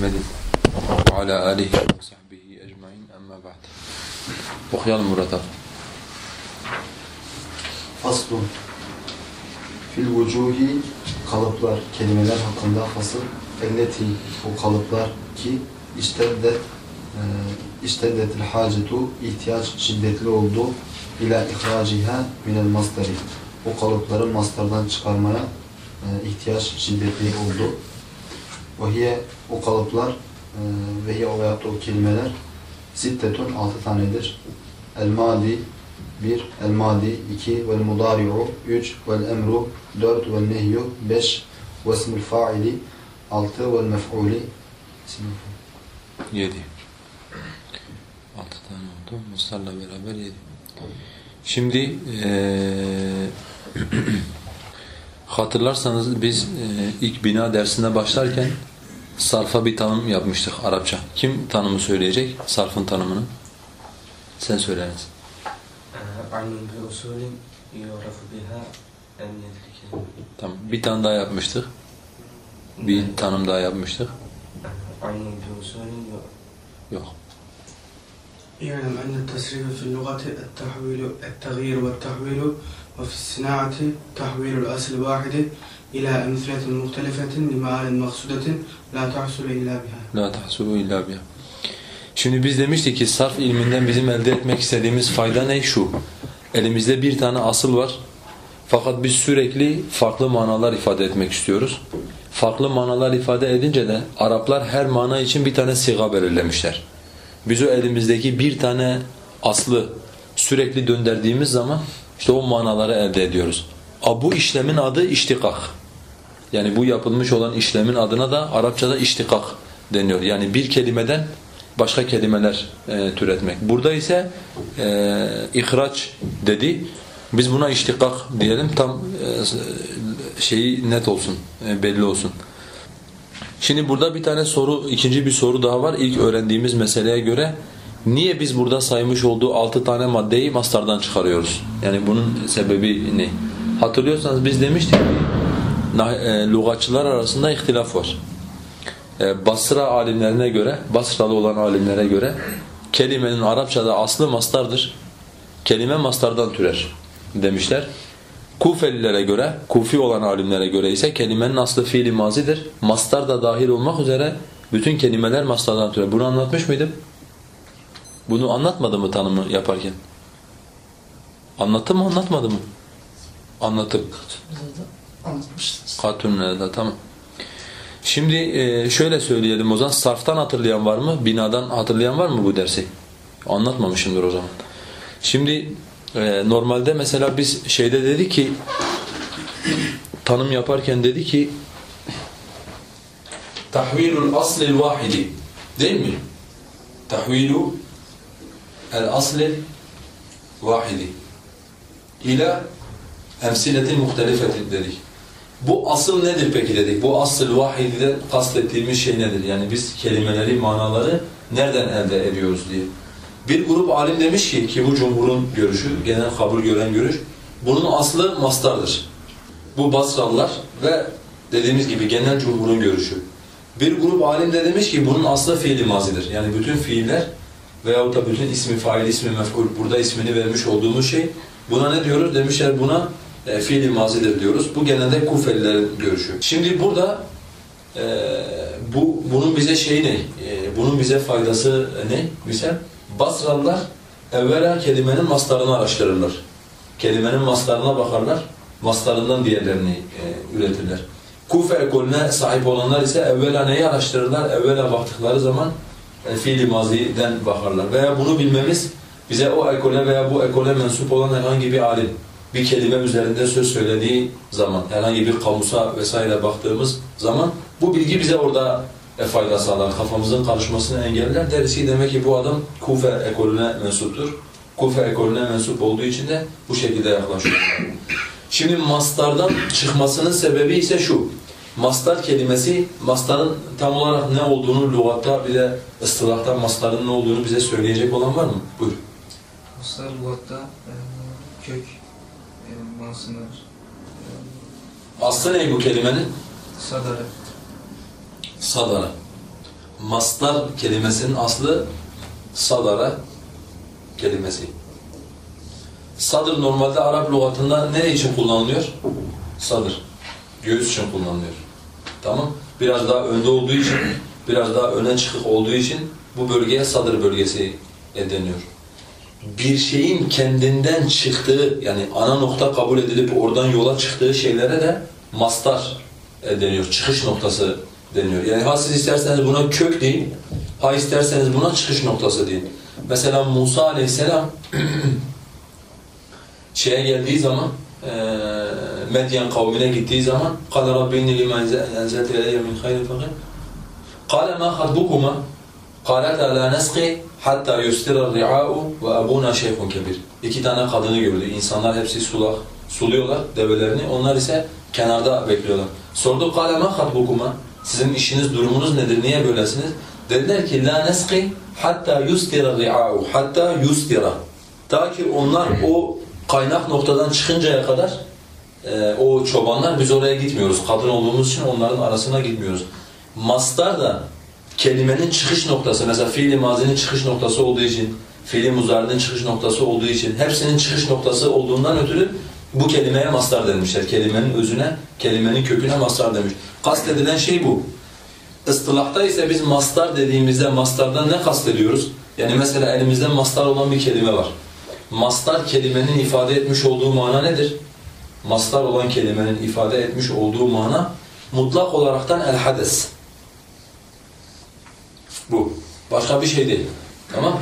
Muhammedin ve ala alihi ve sahbihi ecmaîn amma ba'd. Okuyalım Murat. Faslun Fil vucuhi kalıplar, kelimeler hakkında fasıl elleti o kalıplar ki işteddet e, işteddetil hacetu ihtiyaç şiddetli oldu ila ihraciha minel masdari o kalıpları mastardan çıkarmaya e, ihtiyaç şiddetli oldu. Ve o kalıplar e, ve hiye o veyahut o kelimeler sittetun altı tanedir. El madi bir El madi iki Vel mudari'u üç Vel emru dört Vel nehyu beş Ve ismül faili altı Vel mef'uli ismül faili. Yedi. Altı tane oldu. Mustarla beraber yedi. Şimdi eee hatırlarsanız biz eee, ilk bina dersine başlarken sarfa bir tanım yapmıştık Arapça. Kim tanımı söyleyecek? Sarfın tanımını. Sen söyleriz. علم بأصول يعرف بها أهمية الكلمة Tamam. Bir tane daha yapmıştık. Bir tanım daha yapmıştık. علم بأصول ي- Yok. يعلم أن التصريف في اللغة التحويل التغيير والتحويل وفي الصناعة تحويل الأصل الواحد ila nüsretin muhtelefetin limarin maksudetin la tahsulu illa biha. La tahsulu illa biha. Şimdi biz demiştik ki sarf ilminden bizim elde etmek istediğimiz fayda ne? Şu, elimizde bir tane asıl var fakat biz sürekli farklı manalar ifade etmek istiyoruz. Farklı manalar ifade edince de Araplar her mana için bir tane siga belirlemişler. Biz o elimizdeki bir tane aslı sürekli döndürdüğümüz zaman işte o manaları elde ediyoruz. A bu işlemin adı iştikak. Yani bu yapılmış olan işlemin adına da Arapçada iştikak deniyor. Yani bir kelimeden başka kelimeler e, türetmek. Burada ise e, ihraç dedi. Biz buna iştikak diyelim tam e, şeyi net olsun, e, belli olsun. Şimdi burada bir tane soru, ikinci bir soru daha var. İlk öğrendiğimiz meseleye göre niye biz burada saymış olduğu altı tane maddeyi mastardan çıkarıyoruz? Yani bunun sebebi ne? Hatırlıyorsanız biz demiştik ki e, lügatçılar arasında ihtilaf var. E, Basra alimlerine göre, Basralı olan alimlere göre kelimenin Arapçada aslı mastardır. Kelime mastardan türer demişler. Kufelilere göre, Kufi olan alimlere göre ise kelimenin aslı fiili mazidir. Mastar da dahil olmak üzere bütün kelimeler mastardan türer. Bunu anlatmış mıydım? Bunu anlatmadı mı tanımı yaparken? Anlattı mı anlatmadı mı? Anlattım. Anlatmıştınız. Katunne'de tamam. Şimdi e, şöyle söyleyelim o zaman. Sarftan hatırlayan var mı? Binadan hatırlayan var mı bu dersi? Anlatmamışımdır o zaman. Şimdi e, normalde mesela biz şeyde dedi ki tanım yaparken dedi ki tahvilul aslil vahidi değil mi? Tahvilu el aslil vahidi ila emsiletin muhtelifetin dedik. Bu asıl nedir peki dedik. Bu asıl vahidide kastettiğimiz şey nedir? Yani biz kelimeleri, manaları nereden elde ediyoruz diye. Bir grup alim demiş ki, ki bu cumhurun görüşü, genel kabul gören görüş, bunun aslı mastardır. Bu Basralılar ve dediğimiz gibi genel cumhurun görüşü. Bir grup alim de demiş ki bunun aslı fiili mazidir. Yani bütün fiiller veyahut da bütün ismi fail, ismi mef'ul, burada ismini vermiş olduğumuz şey, buna ne diyoruz? Demişler buna e, fiili mazidir diyoruz. Bu genelde Kufelilerin görüşü. Şimdi burada e, bu bunun bize şeyi ne? E, bunun bize faydası ne? Misal Basralılar evvela kelimenin mastarını araştırırlar. Kelimenin mastarına bakarlar. Mastarından diğerlerini e, üretirler. Kufe ekolüne sahip olanlar ise evvela neyi araştırırlar? Evvela baktıkları zaman e, fiili maziden bakarlar. Veya bunu bilmemiz bize o ekole veya bu ekole mensup olan herhangi bir alim bir kelime üzerinde söz söylediği zaman, herhangi bir kamusa vesaire baktığımız zaman bu bilgi bize orada e, fayda sağlar, kafamızın karışmasını engeller. Deriz ki demek ki bu adam Kufe ekolüne mensuptur. Kufe ekolüne mensup olduğu için de bu şekilde yaklaşıyor. Şimdi mastardan çıkmasının sebebi ise şu. Mastar kelimesi, mastarın tam olarak ne olduğunu lügatta bir de ıstılahta mastarın ne olduğunu bize söyleyecek olan var mı? Buyur. Mastar lügatta e, kök manasındadır. Aslı ne bu kelimenin? Sadarı. Sadara. mastar kelimesinin aslı sadara kelimesi. Sadır normalde Arap lügatında ne için kullanılıyor? Sadır. Göğüs için kullanılıyor. Tamam? Biraz daha önde olduğu için, biraz daha öne çıkık olduğu için bu bölgeye sadır bölgesi deniyor Bir şeyin kendinden çıktığı, yani ana nokta kabul edilip oradan yola çıktığı şeylere de mastar deniyor. Çıkış noktası deniyor. Yani ha siz isterseniz buna kök deyin, ha isterseniz buna çıkış noktası deyin. Mesela Musa aleyhisselam şeye geldiği zaman e, Medyen kavmine gittiği zaman قَالَ رَبِّ اِنِّ لِمَا اَنْزَلْتَ اِلَيَّ مِنْ خَيْرٍ فَقِرٍ قَالَ مَا خَطْبُكُمَا قَالَتَا لَا نَسْقِي حَتَّى يُسْتِرَ الرِّعَاءُ وَأَبُونَا شَيْخٌ كَبِيرٌ İki tane kadını gördü. İnsanlar hepsi sulak, suluyorlar develerini. Onlar ise kenarda bekliyorlar. Sordu قَالَ مَا خَطْبُكُمَا Sizin işiniz, durumunuz nedir? Niye böylesiniz? Dediler ki لَا نَسْقِي حَتَّى يُسْتِرَ الرِّعَاءُ حَتَّى يُسْتِرَ Ta ki onlar o kaynak noktadan çıkıncaya kadar e, o çobanlar biz oraya gitmiyoruz. Kadın olduğumuz için onların arasına gitmiyoruz. Mastar da kelimenin çıkış noktası, mesela fiili mazinin çıkış noktası olduğu için, fiili muzarinin çıkış noktası olduğu için, hepsinin çıkış noktası olduğundan ötürü bu kelimeye mastar denmişler. Kelimenin özüne, kelimenin köküne mastar demiş. Kastedilen şey bu. Istılahta ise biz mastar dediğimizde mastardan ne kastediyoruz? Yani mesela elimizde mastar olan bir kelime var. Mastar kelimenin ifade etmiş olduğu mana nedir? Mastar olan kelimenin ifade etmiş olduğu mana mutlak olaraktan el hades. Bu. Başka bir şey değil. Tamam?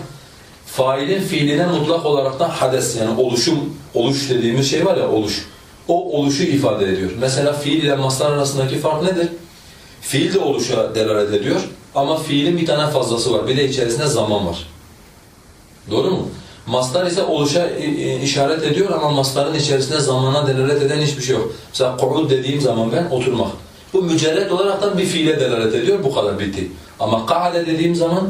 Failin fiiline mutlak olaraktan hades yani oluşum, oluş dediğimiz şey var ya oluş. O oluşu ifade ediyor. Mesela fiil ile mastar arasındaki fark nedir? Fiil de oluşa delalet ediyor ama fiilin bir tane fazlası var. Bir de içerisinde zaman var. Doğru mu? Mastar ise oluşa işaret ediyor ama mastarın içerisinde zamana delalet eden hiçbir şey yok. Mesela ku'ud dediğim zaman ben oturmak. Bu mücerred olaraktan bir fiile delalet ediyor. Bu kadar bitti. Ama ka'ade dediğim zaman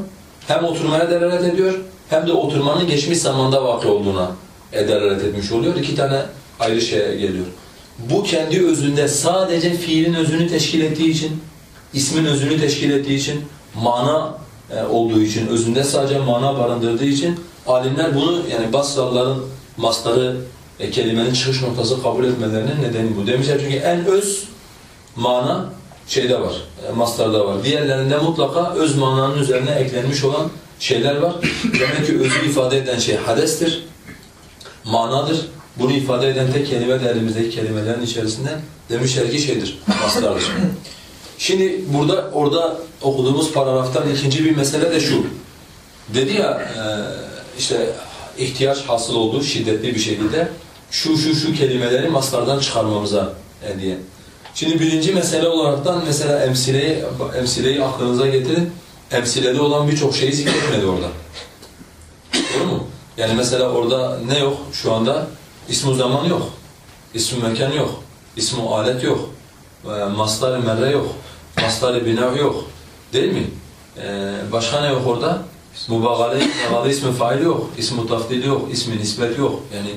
hem oturmaya delalet ediyor hem de oturmanın geçmiş zamanda vakı olduğuna delalet etmiş oluyor. İki tane ayrı şeye geliyor. Bu kendi özünde sadece fiilin özünü teşkil ettiği için, ismin özünü teşkil ettiği için, mana olduğu için, özünde sadece mana barındırdığı için alimler bunu yani Basralıların mastarı e, kelimenin çıkış noktası kabul etmelerinin nedeni bu. Demişler çünkü en öz mana şeyde var, e, mastarda var. Diğerlerinde mutlaka öz mananın üzerine eklenmiş olan şeyler var. Demek ki özü ifade eden şey hadestir, manadır. Bunu ifade eden tek kelime de elimizdeki kelimelerin içerisinde demişler ki şeydir, mastardır. Şimdi burada orada okuduğumuz paragraftan ikinci bir mesele de şu. Dedi ya e, işte ihtiyaç hasıl oldu şiddetli bir şekilde şu şu şu kelimeleri maslardan çıkarmamıza e, diye. Şimdi birinci mesele olaraktan mesela emsileyi, emsileyi aklınıza getirin. Emsilede olan birçok şeyi zikretmedi orada. Doğru mu? Yani mesela orada ne yok şu anda? İsmu zaman yok. İsmu mekan yok. İsmu alet yok. Maslar-ı merre yok. Maslar-ı bina yok. Değil mi? Ee, başka ne yok orada? Mubagale, mubagale ismi fail yok. İsmu tafdil yok. İsmi nispet yok. Yani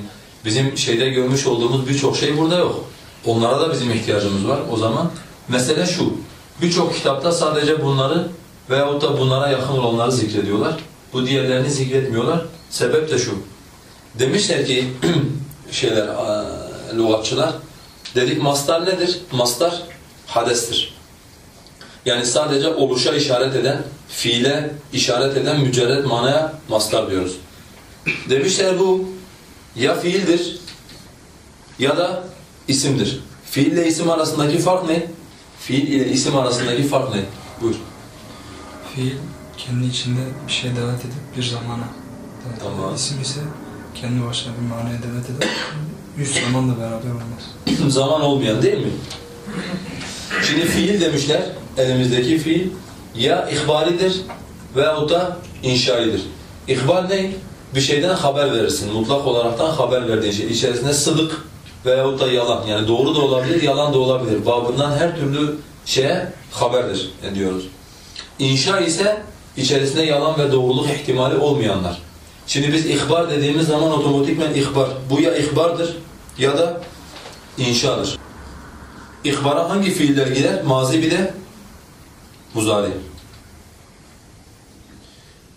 bizim şeyde görmüş olduğumuz birçok şey burada yok. Onlara da bizim ihtiyacımız var. O zaman mesele şu. Birçok kitapta sadece bunları veyahut da bunlara yakın olanları zikrediyorlar. Bu diğerlerini zikretmiyorlar. Sebep de şu. Demişler ki şeyler, lügatçılar dedik mastar nedir? Mastar hadestir. Yani sadece oluşa işaret eden, fiile işaret eden mücerred manaya mastar diyoruz. Demişler bu ya fiildir ya da isimdir. Fiil ile isim arasındaki fark ne? Fiil ile isim arasındaki fark ne? Buyur. Fiil kendi içinde bir şey davet edip bir zamana davet Tamam. eder. İsim ise kendi başına bir manaya davet eder. Yüz zamanla beraber olmaz. Zaman olmayan değil mi? Şimdi fiil demişler, elimizdeki fiil ya ihbaridir veyahut da inşaidir. İhbar ne? Bir şeyden haber verirsin. Mutlak olaraktan haber verdiğin şey. İçerisinde sıdık veyahut da yalan. Yani doğru da olabilir, yalan da olabilir. Babından her türlü şeye haberdir diyoruz. İnşa ise içerisinde yalan ve doğruluk ihtimali olmayanlar. Şimdi biz ihbar dediğimiz zaman otomatikmen ihbar. Bu ya ihbardır ya da inşadır. İhbara hangi fiiller girer? Mazi bir de muzari.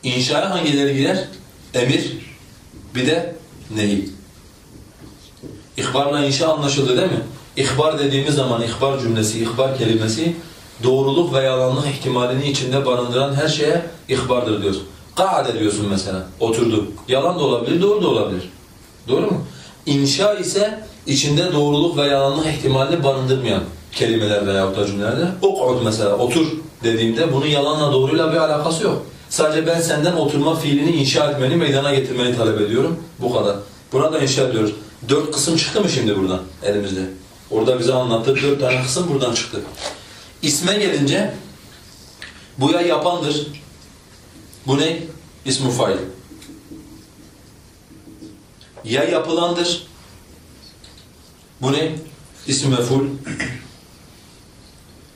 İnşaya hangileri girer? Emir, bir de nehi. İhbarla inşa anlaşıldı değil mi? İhbar dediğimiz zaman ihbar cümlesi, ihbar kelimesi doğruluk ve yalanlık ihtimalini içinde barındıran her şeye ihbardır diyoruz. Ka'ade diyorsun mesela, oturdu. Yalan da olabilir, doğru da olabilir. Doğru mu? İnşa ise içinde doğruluk ve yalanlık ihtimalini barındırmayan kelimeler veya da cümlelerdir. Uk'ud mesela, otur dediğimde bunun yalanla doğruyla bir alakası yok. Sadece ben senden oturma fiilini inşa etmeni, meydana getirmeni talep ediyorum. Bu kadar. Buna da inşa ediyoruz. Dört kısım çıktı mı şimdi buradan elimizde? Orada bize anlattığı dört tane kısım buradan çıktı. İsme gelince bu ya yapandır. Bu ne? İsmu fail. Ya yapılandır. Bu ne? İsmi mef'ul.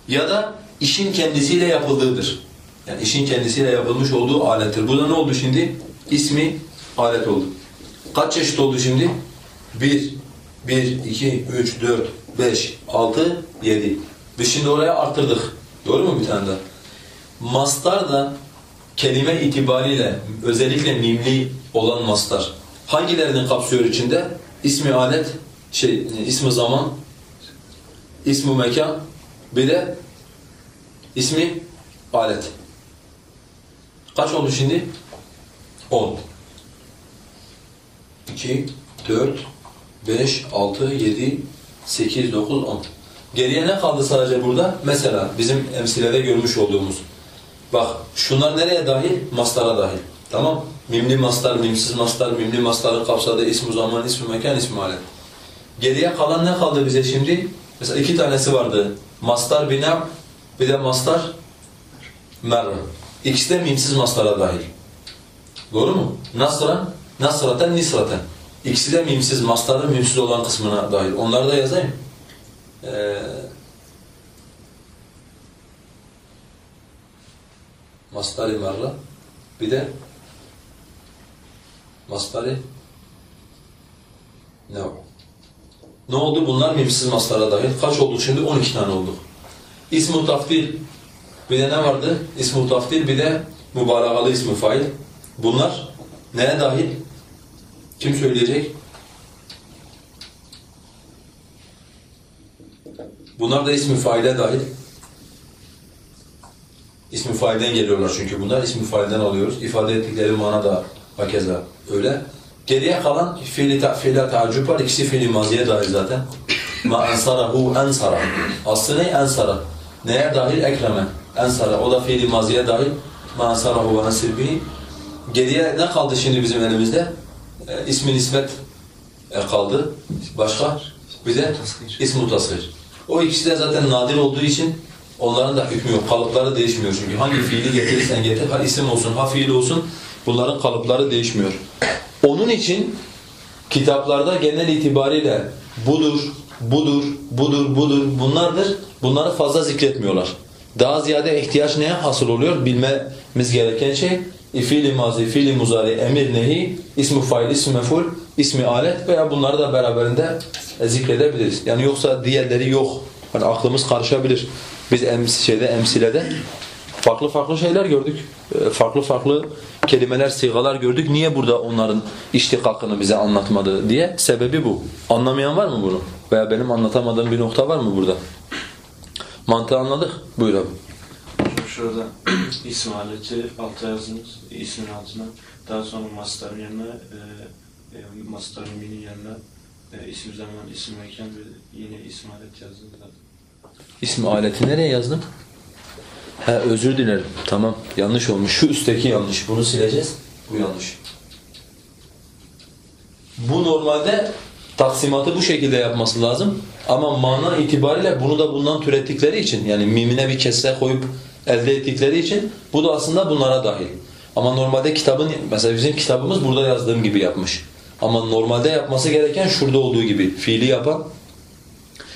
Ya da işin kendisiyle yapıldığıdır. Yani işin kendisiyle yapılmış olduğu alettir. Burada ne oldu şimdi? İsmi alet oldu. Kaç çeşit oldu şimdi? 1, 1, 2, 3, 4, 5, 6, 7. Biz şimdi oraya arttırdık. Doğru mu bir tane daha? Mastar da kelime itibariyle özellikle mimli olan mastar hangilerini kapsıyor içinde? İsmi alet, şey, ismi zaman, ismi mekan, bir de ismi alet. Kaç oldu şimdi? 10. 2, 4, 5, 6, 7, 8, 9, 10. Geriye ne kaldı sadece burada? Mesela bizim emsilede görmüş olduğumuz. Bak şunlar nereye dahil? Mastara dahil. Tamam Mimli mastar, mimsiz mastar, mimli mastarı kapsadı ismi zaman, ismi mekan, ismi alet. Geriye kalan ne kaldı bize şimdi? Mesela iki tanesi vardı. Mastar bina, bir de mastar merra. İkisi de mimsiz mastara dahil. Doğru mu? Nasran, nasraten, nisraten. İkisi de mimsiz, mastarın mimsiz olan kısmına dahil. Onları da yazayım. Ee, Mastari merra, bir de Mastari ne o? Ne oldu? Bunlar mimsiz mastara dahil. Kaç olduk şimdi? 12 tane olduk. İsmu tafdil. Bir de ne vardı? İsmu tafdil bir de mübalağalı ismi fail. Bunlar neye dahil? Kim söyleyecek? Bunlar da ismi faile dahil. İsmi failden geliyorlar çünkü bunlar. İsmi failden alıyoruz. İfade ettikleri mana da hakeza öyle. Geriye kalan fiili fiile taaccüp var. İkisi fiili maziye dahil zaten. Ma ensarahu ensara. Aslı ne? Ensara. Neye dahil? Ekreme. Ensara. O da fiili maziye dahil. Ma ensarahu ve ensir. Geriye ne kaldı şimdi bizim elimizde? E, ismi nispet e, kaldı. Başka? Bir de ismu tasgir. O ikisi de zaten nadir olduğu için onların da hükmü yok. Kalıpları değişmiyor çünkü. Hangi fiili getirirsen getir, ha isim olsun, ha fiil olsun bunların kalıpları değişmiyor. Onun için kitaplarda genel itibariyle budur, budur, budur, budur bunlardır. Bunları fazla zikretmiyorlar. Daha ziyade ihtiyaç neye hasıl oluyor? Bilmemiz gereken şey fiili mazi, fiili muzari, emir, nehi, ismi fail, ismi meful, ismi alet veya bunları da beraberinde zikredebiliriz. Yani yoksa diğerleri yok. Yani aklımız karışabilir. Biz ems şeyde emsilede farklı farklı şeyler gördük. Ee, Farklı farklı kelimeler, sigalar gördük. Niye burada onların iştikakını bize anlatmadı diye? Sebebi bu. Anlamayan var mı bunu? Veya benim anlatamadığım bir nokta var mı burada? Mantığı anladık. Buyur abi. Şurada isim aleti alta yazdınız, ismin altına. Daha sonra mastarın yanına, e, e, mastarın minin yanına e, isim zaman, isim mekan ve yine isim alet yazdınız zaten. Aleti nereye yazdım? Ha özür dilerim. Tamam. Yanlış olmuş. Şu üstteki yanlış. Bunu sileceğiz. Bu yanlış. Bu normalde taksimatı bu şekilde yapması lazım. Ama mana itibariyle bunu da bundan türettikleri için yani mimine bir kesre koyup elde ettikleri için bu da aslında bunlara dahil. Ama normalde kitabın mesela bizim kitabımız burada yazdığım gibi yapmış. Ama normalde yapması gereken şurada olduğu gibi fiili yapan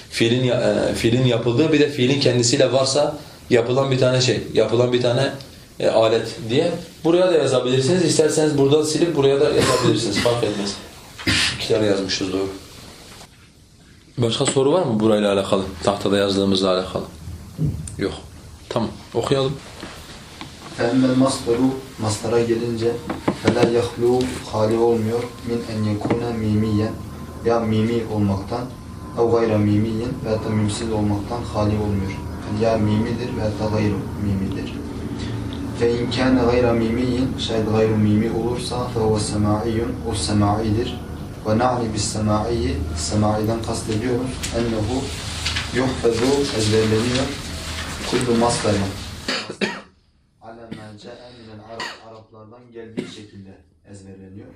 fiilin e, fiilin yapıldığı bir de fiilin kendisiyle varsa yapılan bir tane şey, yapılan bir tane e, alet diye buraya da yazabilirsiniz. İsterseniz buradan silip buraya da yazabilirsiniz. Fark etmez. İki tane yazmışız doğru. Başka soru var mı burayla alakalı? Tahtada yazdığımızla alakalı. Yok. Tamam. Okuyalım. Femmel masdaru masdara gelince feler yahlu hali olmuyor min en yekuna mimiyen ya mimi olmaktan ev gayra mimiyen veya da mimsiz olmaktan hali olmuyor. Ya mimidir veya da gayru mimidir. Fe in kâne gayra mimiyen şayet gayru mimi olursa fe huve semaiyyun o semaidir. Ve na'ni bis semaiyi semaiden kastediyoruz. Ennehu yuhfezu ezberleniyor. Kullu masdarin ala ma ca'a minel Arap Araplardan geldiği şekilde ezberleniyor.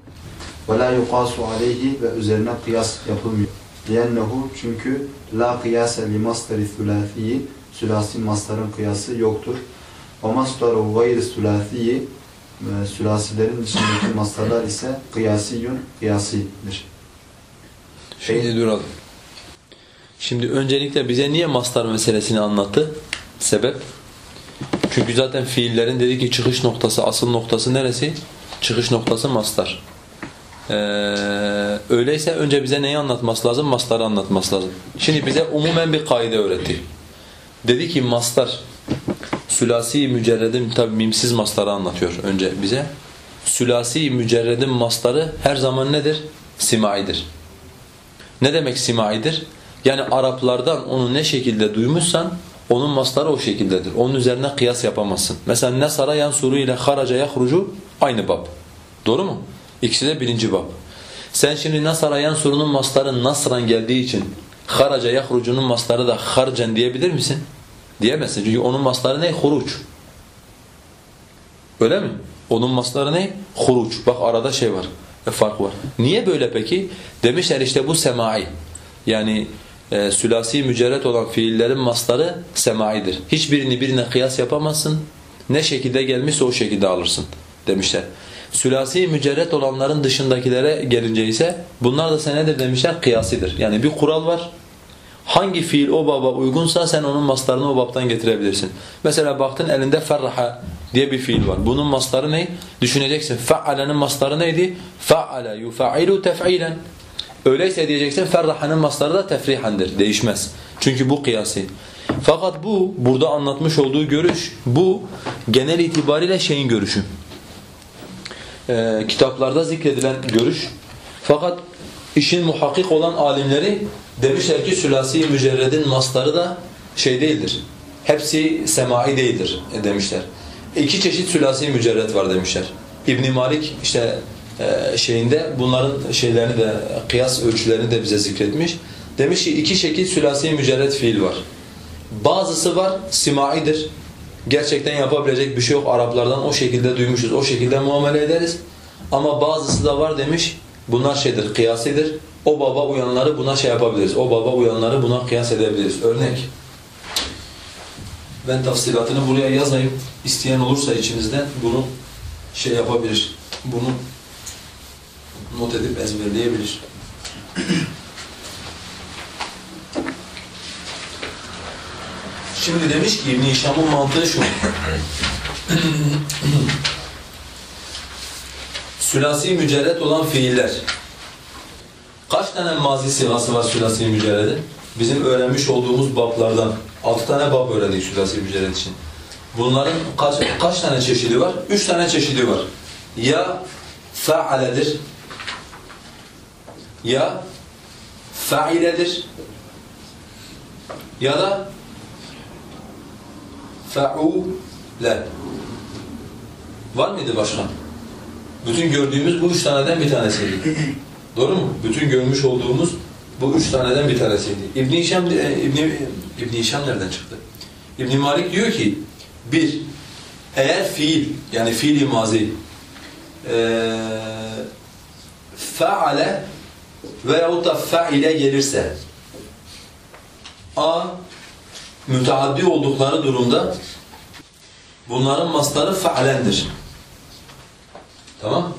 Ve la yuqasu aleyhi ve üzerine kıyas yapılmıyor. Liyennehu çünkü la kıyase li masdari sülâfiyi sülasi masdarın kıyası yoktur. Ve masdaru gayri sülâfiyi e, sülasilerin dışındaki masdarlar ise kıyasiyun kıyasidir. Şimdi duralım. Şimdi öncelikle bize niye mastar meselesini anlattı? Sebep? Çünkü zaten fiillerin dedi ki çıkış noktası, asıl noktası neresi? Çıkış noktası mastar. Ee, öyleyse önce bize neyi anlatması lazım? Mastarı anlatması lazım. Şimdi bize umumen bir kaide öğretti. Dedi ki mastar, sülasi mücerredin tabi mimsiz mastarı anlatıyor önce bize. Sülasi mücerredin mastarı her zaman nedir? Simaidir. Ne demek simaidir? Yani Araplardan onu ne şekilde duymuşsan onun mastarı o şekildedir. Onun üzerine kıyas yapamazsın. Mesela nesara yansuru ile haraca yahrucu aynı bab. Doğru mu? İkisi de birinci bab. Sen şimdi nasara yansurunun mastarı nasran geldiği için haraca yahrucunun mastarı da harcen diyebilir misin? Diyemezsin. Çünkü onun mastarı ne? Huruç. Öyle mi? Onun mastarı ne? Huruç. Bak arada şey var. E, fark var. Niye böyle peki? Demişler işte bu semai. Yani e, sülasi mücerret olan fiillerin mastarı semaidir. Hiçbirini birine kıyas yapamazsın. Ne şekilde gelmişse o şekilde alırsın demişler. Sülasi mücerret olanların dışındakilere gelince ise bunlar da senedir demişler kıyasidir. Yani bir kural var. Hangi fiil o baba uygunsa sen onun mastarını o babtan getirebilirsin. Mesela baktın elinde ferraha diye bir fiil var. Bunun mastarı ne? Düşüneceksin. Fe'alenin mastarı neydi? Fe'ale yufailu tef'ilen. Öyleyse diyeceksin ferrahanın mastarı da tefrihandır. Değişmez. Çünkü bu kıyasi. Fakat bu burada anlatmış olduğu görüş bu genel itibariyle şeyin görüşü. Ee, kitaplarda zikredilen görüş. Fakat işin muhakkik olan alimleri demişler ki sülasi mücerredin mastarı da şey değildir. Hepsi semai değildir e, demişler. İki çeşit sülasi mücerred var demişler. İbn Malik işte şeyinde bunların şeylerini de kıyas ölçülerini de bize zikretmiş. Demiş ki iki şekil sülasi mücerred fiil var. Bazısı var simaidir. Gerçekten yapabilecek bir şey yok. Araplardan o şekilde duymuşuz. O şekilde muamele ederiz. Ama bazısı da var demiş. Bunlar şeydir, kıyasidir. O baba uyanları buna şey yapabiliriz. O baba uyanları buna kıyas edebiliriz. Örnek. Ben tafsilatını buraya yazayım. İsteyen olursa içinizden bunu şey yapabilir. Bunu not edip ezberleyebilir. Şimdi demiş ki İbn-i Hişam'ın mantığı şu. Sülasi mücerret olan fiiller. Kaç tane mazi sigası var sülasi mücerredin? Bizim öğrenmiş olduğumuz bablardan. Altı tane bab öğrendik sülasi mücerret için. Bunların kaç, kaç tane çeşidi var? Üç tane çeşidi var. Ya faaledir, ya failedir, ya da fe'ule. Var mıydı başka? Bütün gördüğümüz bu üç taneden bir tanesiydi. Doğru mu? Bütün görmüş olduğumuz bu üç taneden bir tanesiydi. İbn Hişam e, İbn İbn Hişam nereden çıktı? İbn Malik diyor ki bir eğer fiil yani fiil-i mazi e, faale veyahut da faile gelirse a müteaddi oldukları durumda bunların masları fa'lendir. Tamam?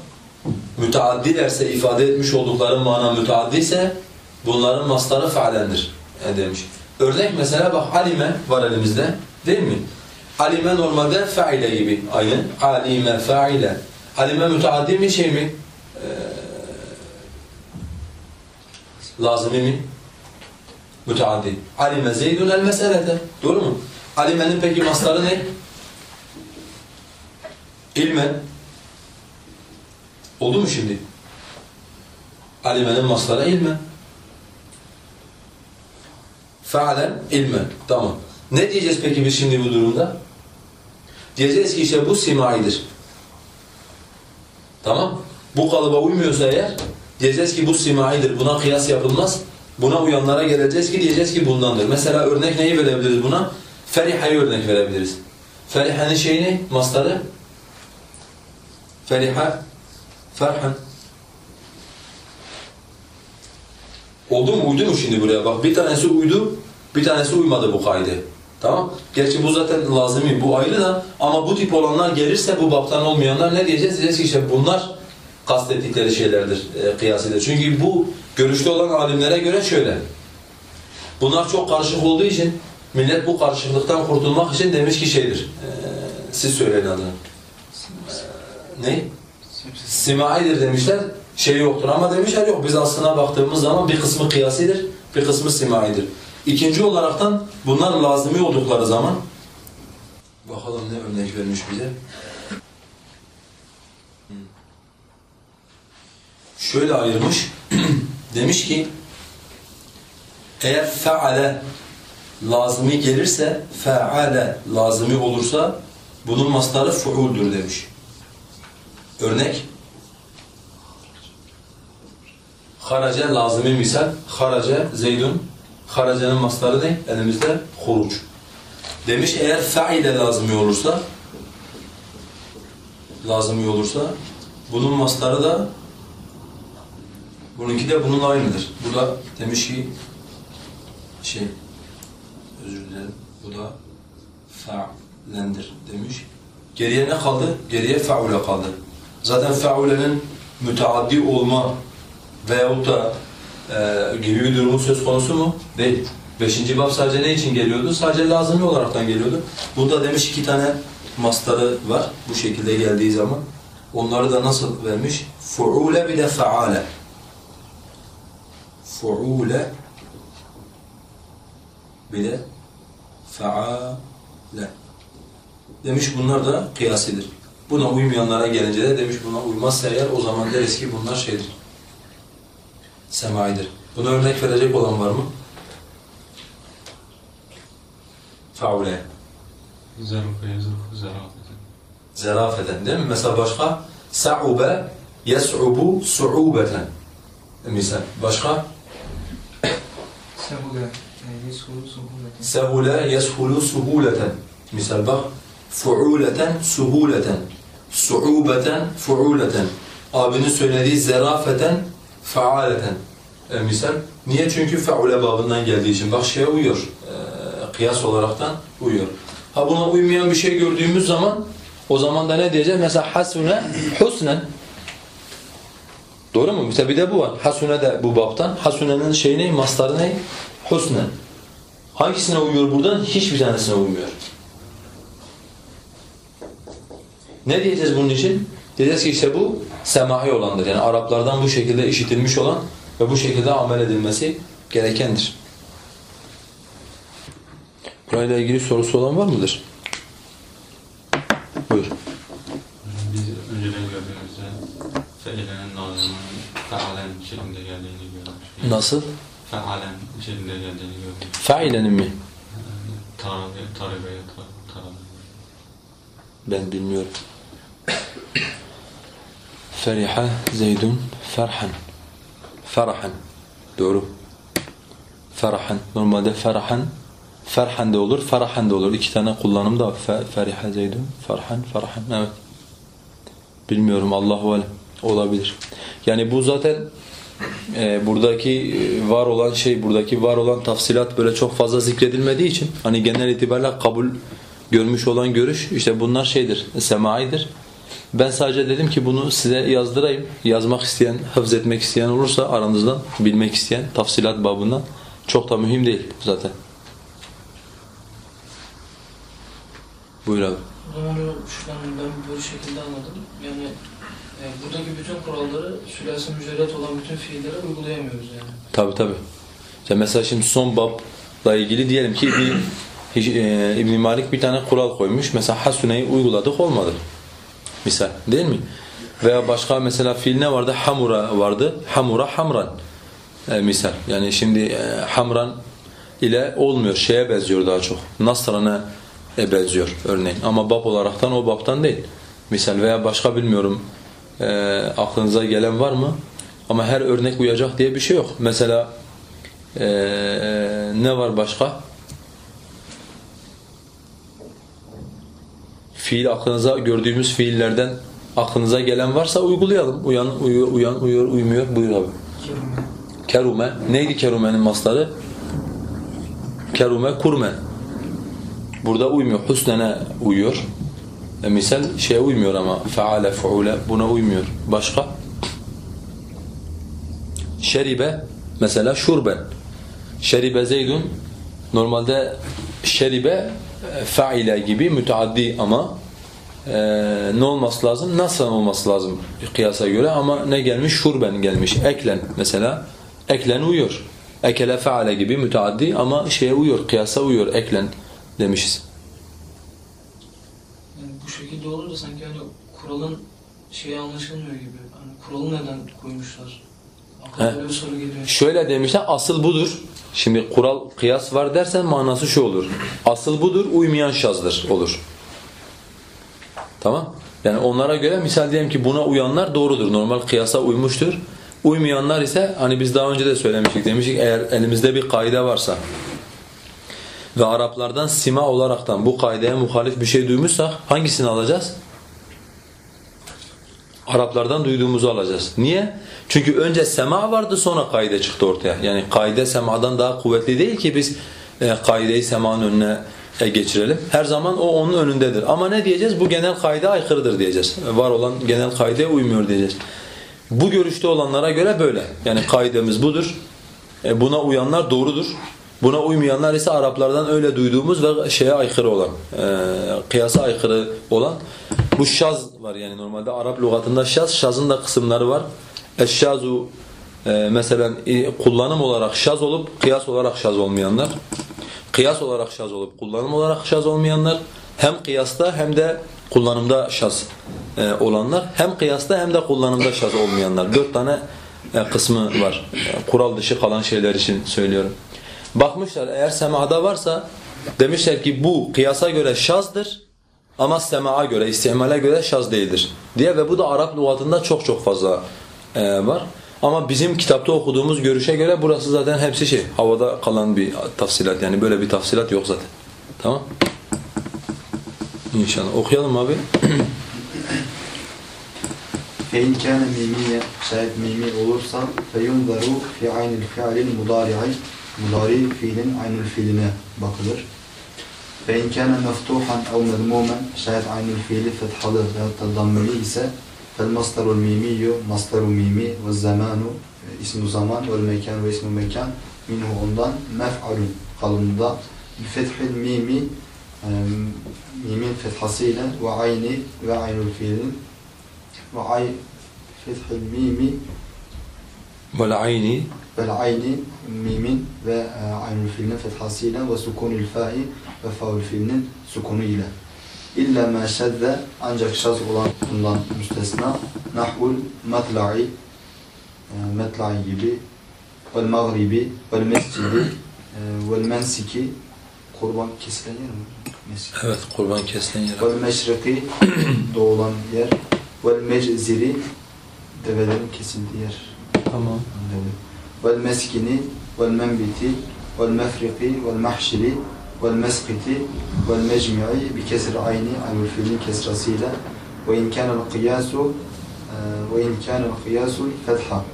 Müteaddilerse ifade etmiş oldukları mana müteaddiyse bunların masları fa'lendir yani demiş. Örnek mesela bak alime var elimizde değil mi? Alime normalde fa'ile gibi aynı. Alime, fa'ile. Alime müteaddi mi şey mi? Ee, lazımi mi? Müteaddi. Alime zeydun el meselete. Doğru mu? Alimenin peki masları ne? ilmen oldu mu şimdi? Alimenin masları ilmen. Fealen ilmen. Tamam. Ne diyeceğiz peki biz şimdi bu durumda? Diyeceğiz ki işte bu simaidir. Tamam. Bu kalıba uymuyorsa eğer diyeceğiz ki bu simaidir. Buna kıyas yapılmaz. Buna uyanlara geleceğiz ki diyeceğiz ki bundandır. Mesela örnek neyi verebiliriz buna? Feriha'yı örnek verebiliriz. Feriha'nın şeyi ne? Mastarı? Feriha, ferhan. Oldu mu? Uydu mu şimdi buraya? Bak bir tanesi uydu, bir tanesi uymadı bu kaide. Tamam? Gerçi bu zaten lazımi, bu ayrı da ama bu tip olanlar gelirse bu baptan olmayanlar ne diyeceğiz? Diyeceğiz ki işte bunlar kastettikleri şeylerdir, e, kıyasıdır. Çünkü bu görüşte olan alimlere göre şöyle. Bunlar çok karışık olduğu için millet bu karışıklıktan kurtulmak için demiş ki şeydir. E, siz söyleyin adını. E, ne? Simaidir demişler. Şey yoktur ama demişler yok. Biz aslına baktığımız zaman bir kısmı kıyasidir, bir kısmı simaidir. İkinci olaraktan bunlar lazımi oldukları zaman bakalım ne örnek vermiş bize. Şöyle ayırmış. Demiş ki eğer feale lazımi gelirse feale lazımi olursa bunun mastarı fuuldur demiş. Örnek Harace lazımi misal. Harace Zeydun. Harace'nin mastarı ne? Elimizde huruc. Demiş eğer faile lazımi olursa lazımi olursa bunun mastarı da bununki de bunun aynıdır. Bu da demiş ki şey özür dilerim. Bu da fa'lendir demiş. Geriye ne kaldı? Geriye faule kaldı. Zaten faulenin müteaddi olma veyahut da e, gibi bir durumun söz konusu mu? Değil. Beşinci bab sadece ne için geliyordu? Sadece lazımi olaraktan geliyordu. Bunda demiş iki tane mastarı var bu şekilde geldiği zaman. Onları da nasıl vermiş? Fu'ule bir de. Fu'ule bir de faale. Demiş bunlar da kıyasidir. Buna uymayanlara gelince de demiş buna uymazsa eğer o zaman deriz ki bunlar şeydir semaidir. Buna örnek verecek olan var mı? Faule. Zarafeten. Zerafeten değil mi? Mesela başka? Sa'ube yes'ubu su'ubeten. Misal. Başka? Sehule. Yeshulu suhuleten. Misal bak. Fu'uleten suhuleten. Su'ubeten fu'uleten. Abinin söylediği zerafeten faaleten. E, misal. Niye? Çünkü feule babından geldiği için. Bak şeye uyuyor. E, kıyas olaraktan uyuyor. Ha buna uymayan bir şey gördüğümüz zaman o zaman da ne diyeceğiz? Mesela hasune husnen. Doğru mu? Mesela bir de bu var. Hasune de bu babtan. Hasune'nin şeyi ne? Mastarı ne? Husnen. Hangisine uyuyor buradan? Hiçbir tanesine uymuyor. Ne diyeceğiz bunun için? Diyeceğiz ki işte bu semahi olandır. Yani Araplardan bu şekilde işitilmiş olan ve bu şekilde amel edilmesi gerekendir. Burayla ilgili sorusu olan var mıdır? Buyur. Biz önceden gördüğümüzde fe'ilenin lazımının fealen şeklinde geldiğini görmüş. Nasıl? Fealen şeklinde geldiğini görmüş. Fa'ilenin mi? Tarabe, tarabe. Ben bilmiyorum. Feriha Zeydun ferhan. Ferahan. Doğru. Ferahan. Normalde ferahan ferhan da olur, ferahan da olur. İki tane kullanım da var. Fe, feriha Zeydun, ferhan, ferahan. Evet. Bilmiyorum Allahu alem. Olabilir. Yani bu zaten e, buradaki var olan şey, buradaki var olan tafsilat böyle çok fazla zikredilmediği için hani genel itibariyle kabul görmüş olan görüş işte bunlar şeydir, semaidir. Ben sadece dedim ki bunu size yazdırayım. Yazmak isteyen, hafız etmek isteyen olursa aranızdan bilmek isteyen tafsilat babından çok da mühim değil zaten. Buyur abi. O zaman şuradan ben böyle şekilde anladım. Yani e, buradaki bütün kuralları sülasi mücerret olan bütün fiillere uygulayamıyoruz yani. Tabi tabi. İşte mesela şimdi son babla ilgili diyelim ki bir e, İbn Malik bir tane kural koymuş. Mesela hasuneyi uyguladık olmadı. Misal değil mi? Veya başka mesela fiil ne vardı? Hamura vardı. Hamura hamran. E, misal. Yani şimdi e, hamran ile olmuyor. Şeye benziyor daha çok. Nasran'a e, benziyor örneğin. Ama bab olaraktan o babtan değil. Misal veya başka bilmiyorum e, aklınıza gelen var mı? Ama her örnek uyacak diye bir şey yok. Mesela e, ne var başka? Fiil aklınıza gördüğümüz fiillerden aklınıza gelen varsa uygulayalım. Uyan, uyuyor, uyan, uyuyor, uymuyor. Buyur abi. Kerume. Neydi kerumenin masları? Kerume, kurme. Burada uymuyor. Husnene uyuyor. E misal şeye uymuyor ama feale, fuule buna uymuyor. Başka? Şeribe mesela şurben. Şeribe zeydun normalde şeribe e, faile gibi müteaddi ama e, ne olması lazım? Nasıl olması lazım kıyasa göre ama ne gelmiş? Şurben gelmiş. Eklen mesela. Eklen uyuyor. Ekele faale gibi müteaddi ama şeye uyuyor. Kıyasa uyuyor. Eklen demişiz. Şekilde olur da sanki hani kuralın şeyi anlaşılmıyor gibi. Hani kuralı neden koymuşlar? Aklıma bir soru geliyor. Şöyle demişler asıl budur. Şimdi kural kıyas var dersen manası şu olur. Asıl budur uymayan şazdır olur. Tamam? Yani onlara göre misal diyelim ki buna uyanlar doğrudur. Normal kıyasa uymuştur. Uymayanlar ise hani biz daha önce de söylemiştik demiştik eğer elimizde bir kaide varsa ve Araplardan sima olaraktan bu kaideye muhalif bir şey duymuşsak hangisini alacağız? Araplardan duyduğumuzu alacağız. Niye? Çünkü önce sema vardı sonra kaide çıktı ortaya. Yani kaide semadan daha kuvvetli değil ki biz e, kaideyi semanın önüne e, geçirelim. Her zaman o onun önündedir. Ama ne diyeceğiz? Bu genel kaide aykırıdır diyeceğiz. Var olan genel kaideye uymuyor diyeceğiz. Bu görüşte olanlara göre böyle. Yani kaidemiz budur. E, buna uyanlar doğrudur. Buna uymayanlar ise Araplardan öyle duyduğumuz ve şeye aykırı olan, e, kıyasa aykırı olan bu şaz var yani normalde Arap lügatında şaz, şazın da kısımları var. Eşşazu e, mesela e, kullanım olarak şaz olup kıyas olarak şaz olmayanlar. Kıyas olarak şaz olup kullanım olarak şaz olmayanlar. Hem kıyasta hem de kullanımda şaz e, olanlar. Hem kıyasta hem de kullanımda şaz olmayanlar. Dört tane e, kısmı var. E, kural dışı kalan şeyler için söylüyorum. Bakmışlar eğer semada varsa demişler ki bu kıyasa göre şazdır ama semaa göre, istimale göre şaz değildir diye ve bu da Arap lügatında çok çok fazla e, var. Ama bizim kitapta okuduğumuz görüşe göre burası zaten hepsi şey, havada kalan bir tafsilat yani böyle bir tafsilat yok zaten. Tamam? İnşallah. Okuyalım abi. فَاِنْ كَانَ مِيمِيَ Şayet mimi olursa فَيُنْظَرُ فِي عَيْنِ الْفِعْلِ الْمُضَارِعِ mudari fiilin aynül fiiline bakılır. Ve inkâne meftuhan ev mezmûmen şayet aynül fiili fethalı veyahut da dammeli ise fel mastarul mimiyyu mastaru mimi ve zamanu e, ismu zaman ve mekan ve ismu mekan minhu ondan mef'alun kalımında fethil mimi e, mimin fethasıyla ve ayni ve aynül fiilin ve ay fethil mimi vel ayni vel ayni mimin ve e, aynul fiilinin fethasıyla ve sukunil fa'i ve faul fiilinin sukunu ile. İlla ma şedde ancak şaz olan bundan müstesna nahvul matla'i e, metla'i gibi vel mağribi vel mescidi e, vel mensiki kurban kesilen yer mi? Mescid. evet kurban kesilen yer. Vel meşriki doğulan yer vel mecziri develerin kesildiği yer. Tamam vel meskini vel menbiti vel mefriki vel mahşili vel meskiti vel mecmi'i bi kesr ayni ayul fiili kesrasıyla ve in kânel kıyasu e, ve in kânel kıyasu fetha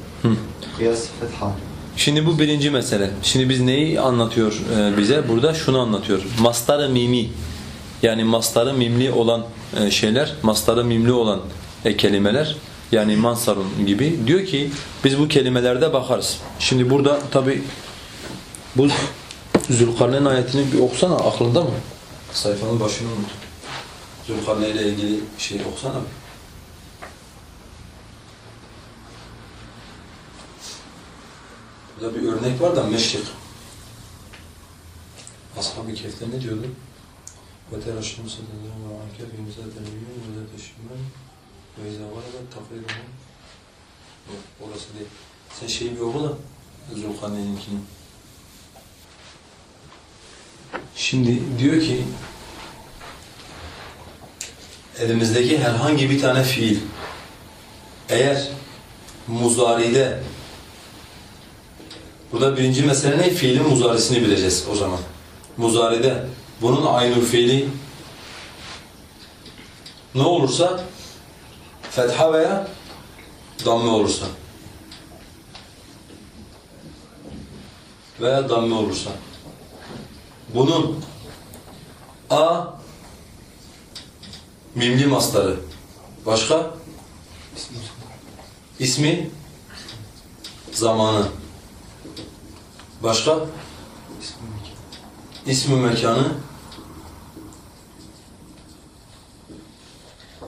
kıyas fetha Şimdi bu birinci mesele. Şimdi biz neyi anlatıyor e, bize? Burada şunu anlatıyor. Mastarı mimi yani mastarı mimli olan e, şeyler, mastarı mimli olan kelimeler yani mansarun gibi diyor ki biz bu kelimelerde bakarız. Şimdi burada tabi bu Zülkarneyn ayetini bir okusana aklında mı? Sayfanın başını unut. Zülkarneyn ile ilgili şey okusana bir. Burada bir örnek var da meşrik. Ashab-ı Kehf'te ne diyordu? وَتَرَى الشَّمْسَ تَدْرُ وَعَنْكَ فِي مِزَاتِ الْيَمِينِ وَذَاتِ الشِّمَالِ ve izâ galabat takriruhu. Yok, orası değil. Sen şeyi bir oku da Zülkarneyn'inkini. Şimdi diyor ki elimizdeki herhangi bir tane fiil eğer muzaride burada birinci mesele ne? Fiilin muzarisini bileceğiz o zaman. Muzaride bunun aynül fiili ne olursa fetha veya damme olursa. Veya damme olursa. Bunun a mimli mastarı. Başka? İsmi? Zamanı. Başka? İsmi mekanı.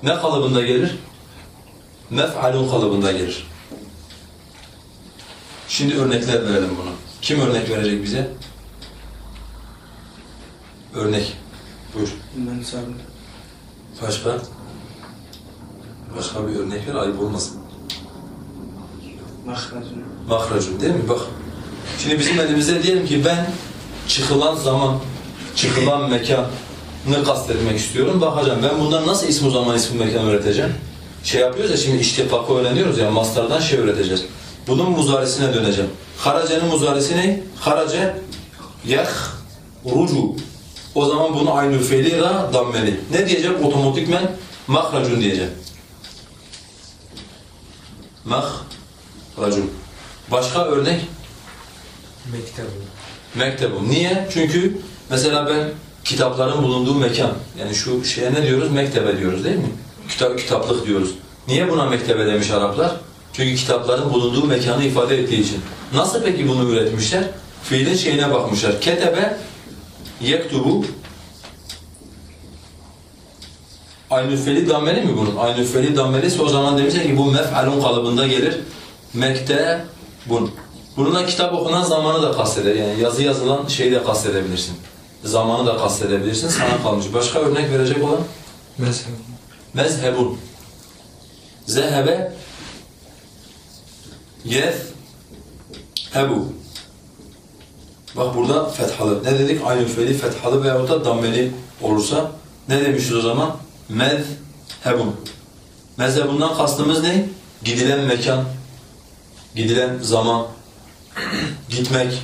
Ne kalıbında gelir? mef'alun kalıbında gelir. Şimdi örnekler verelim buna. Kim örnek verecek bize? Örnek. Buyur. Ben sabit. Başka? Başka bir örnek ver, ayıp olmasın. Mahracun. Mahracun değil mi? Bak. Şimdi bizim elimizde diyelim ki ben çıkılan zaman, çıkılan mekanı kastetmek istiyorum. Bakacağım ben bundan nasıl ismi zaman ismi mekan öğreteceğim? Şey yapıyoruz ya şimdi iştifakı öğreniyoruz ya, mastardan şey öğreteceğiz. Bunun muzarisine döneceğim. Harace'nin muzarisi ne? Harace yah rucu. O zaman bunu fiili ra dammeli. Ne diyeceğim? Otomatikmen mahracun diyeceğim. Mahracun. Başka örnek? Mektebu. Mektebum. Niye? Çünkü mesela ben kitapların bulunduğu mekan, yani şu şeye ne diyoruz? Mektebe diyoruz değil mi? Kitap, kitaplık diyoruz. Niye buna mektebe demiş Araplar? Çünkü kitapların bulunduğu mekanı ifade ettiği için. Nasıl peki bunu üretmişler? Fiilin şeyine bakmışlar. Ketebe, yektubu, Aynül feli dammeli mi bunun? Aynül feli dammeliyse o zaman demişler ki bu mef'alun kalıbında gelir. Mektebun. Bununla kitap okunan zamanı da kasteder. Yani yazı yazılan şeyi de kastedebilirsin. Zamanı da kastedebilirsin. Sana kalmış. Başka örnek verecek olan? Mezheb. Mezhebun. Zehebe yez hebu. Bak burada fethalı. Ne dedik? Aynı fiili fethalı veyahut da dammeli olursa ne demişiz o zaman? Mezhebun. Mezhebundan kastımız ne? Gidilen mekan, gidilen zaman, gitmek,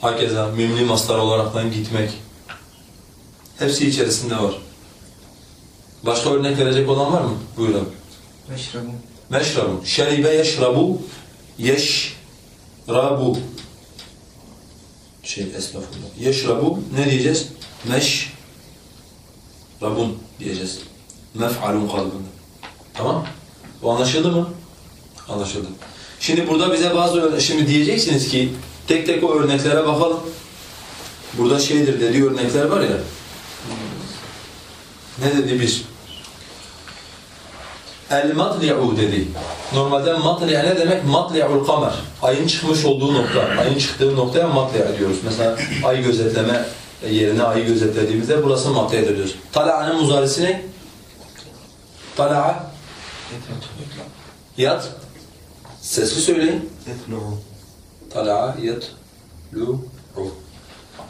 hakeza mimli mastar olaraktan gitmek. Hepsi içerisinde var. Başka örnek verecek olan var mı? Buyurun. Meşrebu. Meşrabun. Şeribe yeşrabu. Yeşrabu. Şey estağfurullah. Yeşrabu ne diyeceğiz? Meş rabun diyeceğiz. Mef'alun kalıbında. Tamam? Bu anlaşıldı mı? Anlaşıldı. Şimdi burada bize bazı örne- şimdi diyeceksiniz ki tek tek o örneklere bakalım. Burada şeydir dediği örnekler var ya. Ne dedi bir? El matli'u dedi. Normalde matli' ne demek? Matli'ul kamer. Ayın çıkmış olduğu nokta. Ayın çıktığı noktaya matli' diyoruz. Mesela ay gözetleme yerine ayı gözetlediğimizde burası matli' diyoruz. Tala'nın muzarisi ne? Tala'a yat. Sesli söyleyin. Tala'a yatlu'u.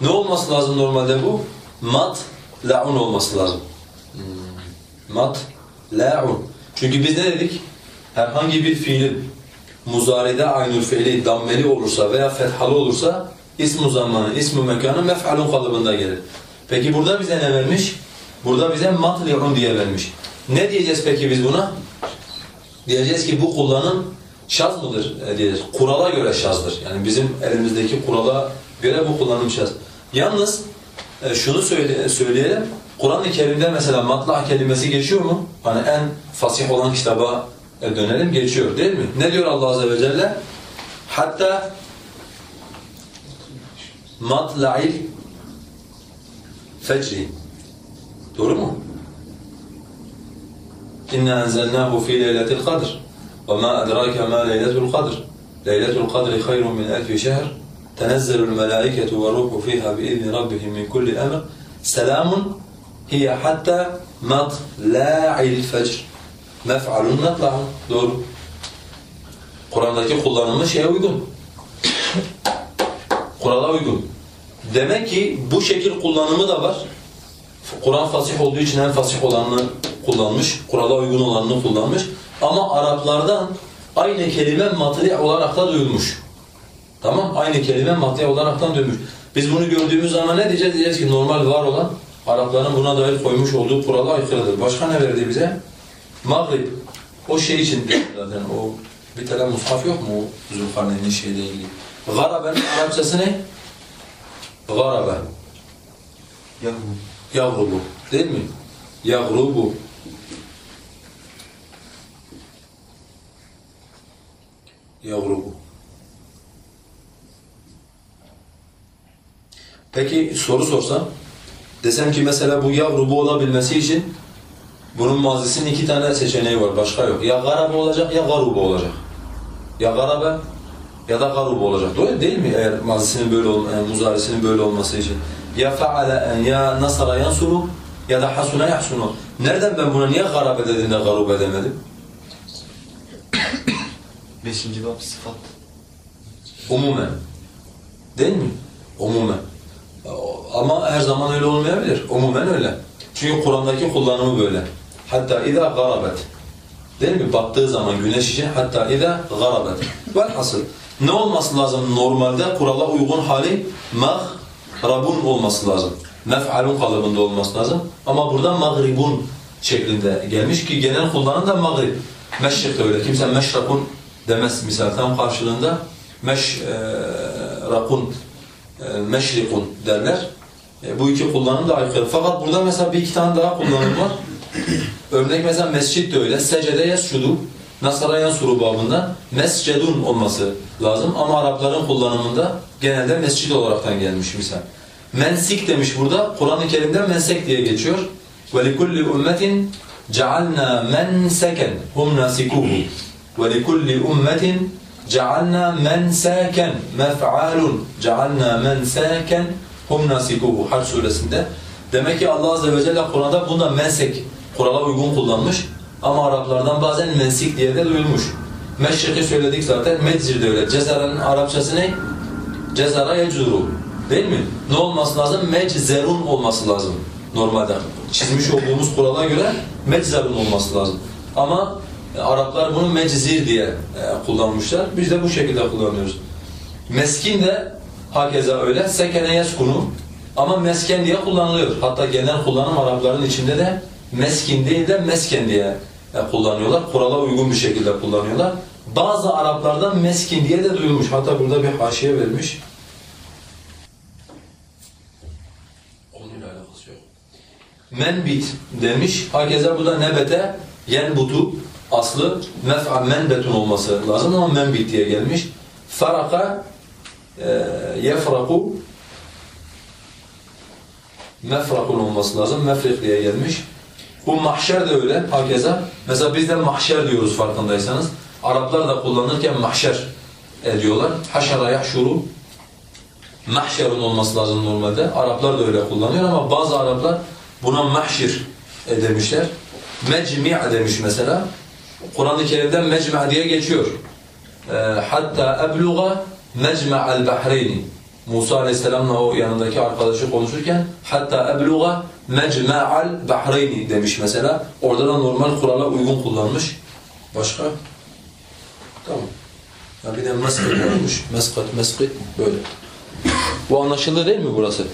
Ne olması lazım normalde bu? Mat la'un olması lazım. Hmm. Mat la'un. Çünkü biz ne dedik? Herhangi bir fiilin muzaride aynül fiili dammeli olursa veya fethalı olursa ismu zamanı, ismu mekanı mef'alun kalıbında gelir. Peki burada bize ne vermiş? Burada bize matli'un diye vermiş. Ne diyeceğiz peki biz buna? Diyeceğiz ki bu kullanım şaz mıdır e, diyeceğiz. Kurala göre şazdır. Yani bizim elimizdeki kurala göre bu kullanım şaz. Yalnız e, şunu söyle, söyleyelim. Kur'an-ı Kerim'de mesela matla kelimesi geçiyor mu? Hani en fasih olan kitaba e, dönelim geçiyor değil mi? Ne diyor Allah Azze ve Celle? Hatta matla'il fecri. Doğru mu? İnna enzelnahu fi leyletil kadr. Ve ma edrake ma leyletul kadr. Leyletul kadri hayrun min elfi şehr. Tenezzelul melâiketu ve ruhu fiha biizni rabbihim min kulli emr. Selamun hiye hatta matla'il fecr. Mef'alun natla'un. Doğru. Kur'an'daki kullanımı şeye uygun. Kurala uygun. Demek ki bu şekil kullanımı da var. Kur'an fasih olduğu için en fasih olanını kullanmış, kurala uygun olanını kullanmış. Ama Araplardan aynı kelime matri olarak da duyulmuş. Tamam? Aynı kelime matri olaraktan duyulmuş. Biz bunu gördüğümüz zaman ne diyeceğiz? Diyeceğiz ki normal var olan Arapların buna dair koymuş olduğu kurala aykırıdır. Başka ne verdi bize? Maghrib. O şey için zaten o bir tane mushaf yok mu Zülkarneyn'in şeyle ilgili? Garabe'nin Arapçası ne? Garabe. Yagrubu. Değil mi? Yagrubu. Yagrubu. Peki soru sorsam, desem ki mesela bu yagrubu olabilmesi için bunun mazisinin iki tane seçeneği var, başka yok. Ya garabe olacak ya garubu olacak. Ya garabe ya da garubu olacak. Doğru değil mi? Eğer mazisinin böyle yani muzarisinin böyle olması için. Ya faale ya nasara yansuru ya da hasuna yahsunu. Nereden ben buna niye garabe dediğinde garube demedim? Beşinci bab sıfat. Umumen. Değil mi? Umumen. Ama her zaman öyle olmayabilir. Umumen öyle. Çünkü Kur'an'daki kullanımı böyle. Hatta izâ garabet. Değil mi? Battığı zaman güneş için hatta izâ garabet. Velhasıl. Ne olması lazım normalde? Kurala uygun hali mağrabun olması lazım. Mef'alun kalıbında olması lazım. Ama burada mağribun şeklinde gelmiş ki genel kullanım da mağrib. Meşrik de öyle. Kimse meşrakun demez misal tam karşılığında meşrakun e, meşrikun derler. E, bu iki kullanım da aykırı. Fakat burada mesela bir iki tane daha kullanım var. Örnek mesela mescid de öyle. Secede yescudu. Nasara yansuru babında mescedun olması lazım ama Arapların kullanımında genelde mescid olaraktan gelmiş misal. Mensik demiş burada. Kur'an-ı Kerim'de mensek diye geçiyor. وَلِكُلِّ اُمَّةٍ جَعَلْنَا مَنْسَكًا هُمْ نَاسِكُوهُ وَلِكُلِّ اُمَّةٍ جَعَلْنَا مَنْسَاكًا مَفْعَالٌ جَعَلْنَا مَنْسَاكًا hum nasibuhu Harf suresinde. Demek ki Allah azze ve celle Kur'an'da bunda mensek kurala uygun kullanmış. Ama Araplardan bazen mensik diye de duyulmuş. Meşrik'i söyledik zaten. Medzir de öyle. Cezara'nın Arapçası ne? Cezara yecuru. Değil mi? Ne olması lazım? Meczerun olması lazım normalde. Çizmiş olduğumuz kurala göre meczerun olması lazım. Ama e, Araplar bunu meczir diye e, kullanmışlar. Biz de bu şekilde kullanıyoruz. Meskin de hakeza öyle. Sekene yeskunu ama mesken diye kullanılıyor. Hatta genel kullanım Arapların içinde de meskin değil de mesken diye e, kullanıyorlar. Kurala uygun bir şekilde kullanıyorlar. Bazı Araplardan meskin diye de duyulmuş. Hatta burada bir haşiye vermiş. Onunla alakası yok. Menbit demiş. Hakeza bu da nebete yenbutu aslı mef'a menbetun olması lazım ama menbit diye gelmiş. Faraka yefraku mefrakun olması lazım. Mefrik diye gelmiş. Bu mahşer de öyle hakeza. Mesela biz de mahşer diyoruz farkındaysanız. Araplar da kullanırken mahşer ediyorlar. Haşara yahşuru mahşerun olması lazım normalde. Araplar da öyle kullanıyor ama bazı Araplar buna mahşir e, demişler. Mecmi' demiş mesela. Kur'an-ı Kerim'den mecma diye geçiyor. E, hatta ebluğa mecma'al bahreyni. Musa Aleyhisselam'la o yanındaki arkadaşı konuşurken hatta ebluğa mecma'al bahreyni demiş mesela. Orada da normal kurala uygun kullanmış. Başka? Tamam. Ya bir de mesket varmış. Mesket, mesket böyle. Bu anlaşıldı değil mi burası?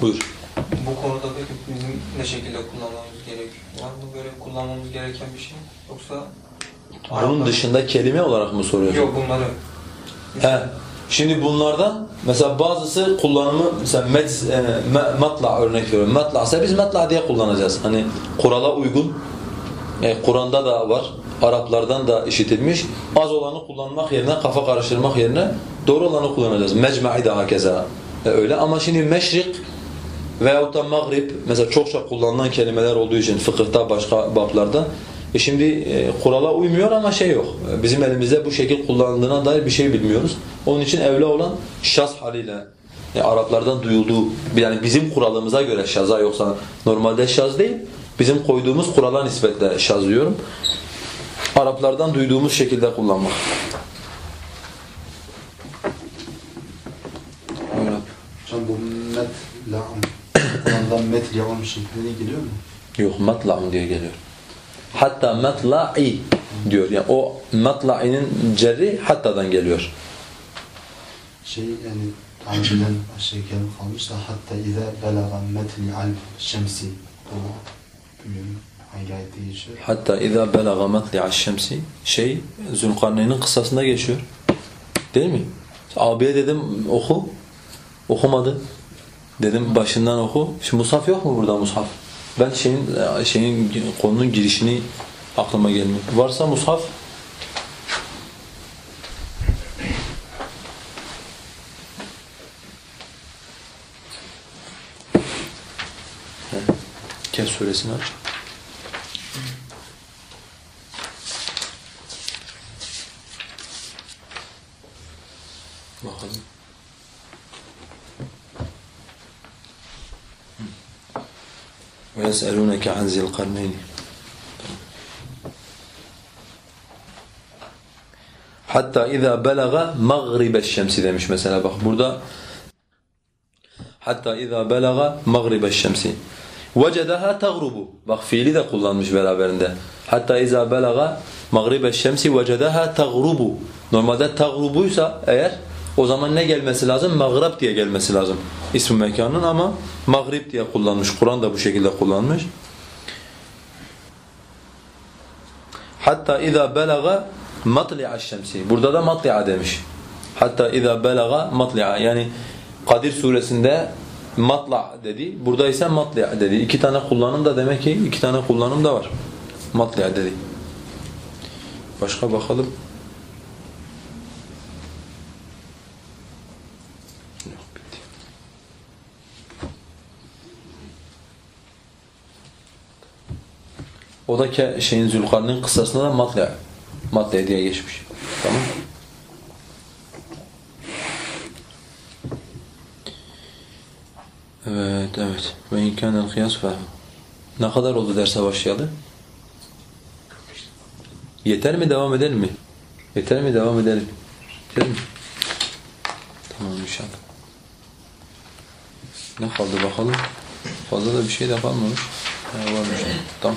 Buyur. Bu konuda peki bizim ne şekilde kullanmamız gerekiyor? Var mı böyle kullanmamız gereken bir şey? Yoksa Bunun dışında kelime olarak mı soruyorsun? Yok bunları. He. Şimdi bunlardan mesela bazısı kullanımı mesela mec, e, matla örnek veriyorum. Matla ise biz matla diye kullanacağız. Hani kurala uygun. E, Kur'an'da da var. Araplardan da işitilmiş. Az olanı kullanmak yerine, kafa karıştırmak yerine doğru olanı kullanacağız. Mecma'i de hakeza e, öyle. Ama şimdi meşrik veyahut da mağrib mesela çokça kullanılan kelimeler olduğu için fıkıhta başka bablarda e şimdi e, kurala uymuyor ama şey yok. E, Bizim elimizde bu şekil kullanıldığına dair bir şey bilmiyoruz. Onun için evli olan şaz haliyle e, Araplardan duyulduğu yani bizim kuralımıza göre şaza yoksa normalde şaz değil Bizim koyduğumuz kurala nispetle şaz diyorum. Araplardan duyduğumuz şekilde kullanmak. Hocam bu met la'am. Kur'an'dan met la'am şeklinde geliyor mu? Yok matla'un diye geliyor. Hatta matla'i diyor. Yani o matla'inin cerri hattadan geliyor. Şey yani Arabi'den aşağı yukarı kalmış da hatta ize belaga metli al şemsi. Bu bilmiyorum hangi ayette geçiyor. Hatta iza belaga matli'aş şemsi şey Zülkarneyn'in kıssasında geçiyor. Değil mi? Abiye dedim oku. Okumadı. Dedim başından oku. Şimdi mushaf yok mu burada mushaf? Ben şeyin şeyin konunun girişini aklıma gelmiyor. Varsa mushaf Kehf suresini aç. يسألونك عن ذي القرنين. حتى إذا بلغ مغرب الشمس demiş mesela بخ burada حتى إذا بلغ مغرب الشمس. وجدها تغرب. بخ في لذا قلنا مش kullanmış beraberinde حتى إذا بلغ مغرب الشمس وجدها تغرب. normalde تغربuysa eğer o zaman ne gelmesi lazım? Mağrib diye gelmesi lazım ismi mekanın ama mağrib diye kullanmış. Kur'an da bu şekilde kullanmış. Hatta iza belaga matli'a şemsi. Burada da matli'a demiş. Hatta iza belaga matli'a. Yani Kadir suresinde matla dedi. Burada ise matli'a dedi. İki tane kullanım da demek ki iki tane kullanım da var. Matli'a dedi. Başka bakalım. O da ke şeyin Zülkarneyn kıssasında da matla matla diye geçmiş. Tamam Evet, evet. Ve imkanel kıyas fe. Ne kadar oldu derse başlayalı? Yeter mi devam edelim mi? Yeter mi devam edelim? Yeter mi? Tamam inşallah. Ne kaldı bakalım? Fazla da bir şey de kalmamış. Ha, varmış. Tamam.